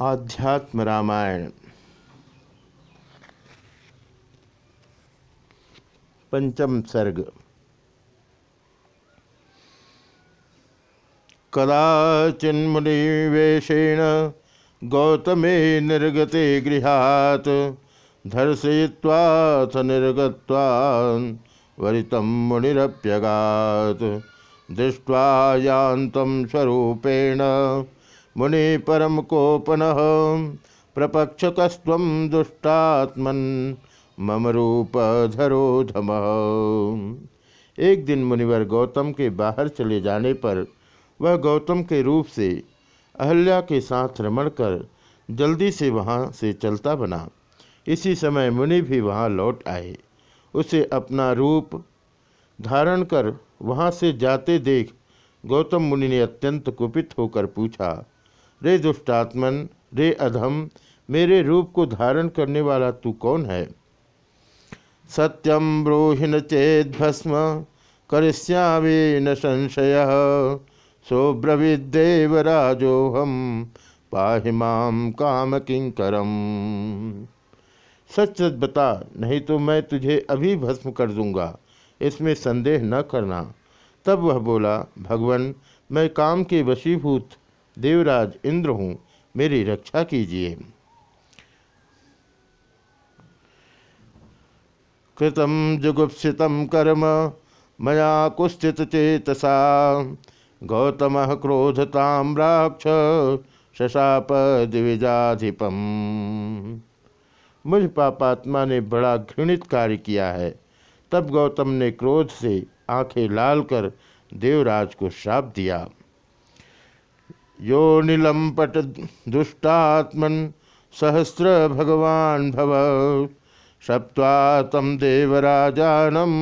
आध्यात्म रामायण। पंचम सर्ग। कदाचिन्मुनिवेशेण गौतमे निर्गते गृहात् धर्षयित्वाथ निर्गत्वा वरितं मुनिरप्यगात्। दृष्ट्वा यान्तं स्वरूपेण मुनि परम कोपन प्रपक्षकस्व दुष्टात्मन मम रूप धरो धम एक दिन मुनिवर गौतम के बाहर चले जाने पर वह गौतम के रूप से अहल्या के साथ रमण कर जल्दी से वहाँ से चलता बना। इसी समय मुनि भी वहाँ लौट आए। उसे अपना रूप धारण कर वहाँ से जाते देख गौतम मुनि ने अत्यंत कुपित होकर पूछा रे दुष्टात्मन, रे अधम, मेरे रूप को धारण करने वाला तू कौन है? सत्यम ब्रोहिण चेत भस्म करिष्यावे न संशय। सोब्रविदेवराजोहम पाहि माम काम किंकरम सच सच बता, नहीं तो मैं तुझे अभी भस्म कर दूँगा, इसमें संदेह न करना। तब वह बोला, भगवान, मैं काम के वशीभूत देवराज इंद्र हूँ, मेरी रक्षा कीजिए। कृतम जुगुप्सित कर्म, मया कुस्थित चेतसा। गौतम क्रोधताम राक्ष शशाप दिविजाधिपम मुझ पापात्मा ने बड़ा घृणित कार्य किया है। तब गौतम ने क्रोध से आँखें लाल कर देवराज को श्राप दिया। यो नीलम्पट दुष्टात्मन सहस्र भगवान भव। सप्वा तम देवराजानम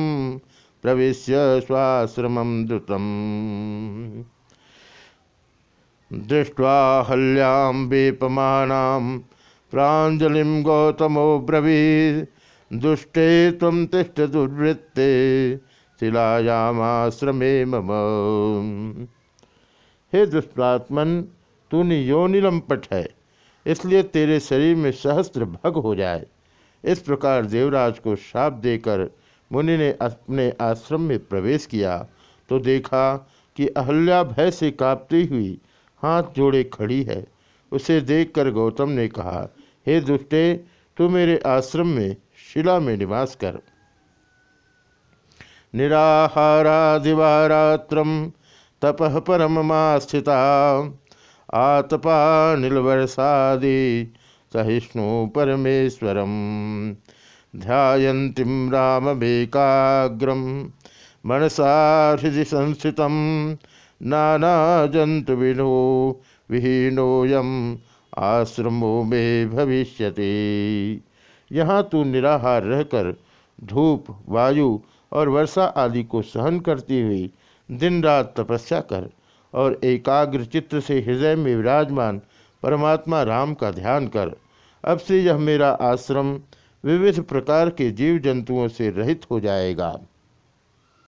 प्रवेश स्वाश्रम द्रुतम। दृष्ट्वा हल्यां वेपमानां प्राजलिम गौतमो ब्रवी दुष्टे तम तिष्ठ दुर्वृत्ते, शिलायामाश्रमे मम। हे दुष्टात्मन तूने योनिलंपट है, इसलिए तेरे शरीर में सहस्त्र भग हो जाए। इस प्रकार देवराज को श्राप देकर मुनि ने अपने आश्रम में प्रवेश किया तो देखा कि अहल्या भय से कांपती हुई हाथ जोड़े खड़ी है। उसे देखकर गौतम ने कहा, हे दुष्टे, तू मेरे आश्रम में शिला में निवास कर। निराहारादिवारात्रम तपह परममा स्थिता आतपा नीलवर्षादि सहिष्णु परमेश्वरम। ध्यायन्तीं राममेकाग्रम। मनसा हृदय संस्थित नानाजंतुविनो विहीनोयम आश्रमो में भविष्यति। यहाँ तू निराहार रहकर धूप, वायु और वर्षा आदि को सहन करती हुई दिन रात तपस्या कर और एकाग्र चित्र से हृदय में विराजमान परमात्मा राम का ध्यान कर। अब से यह मेरा आश्रम विविध प्रकार के जीव जंतुओं से रहित हो जाएगा।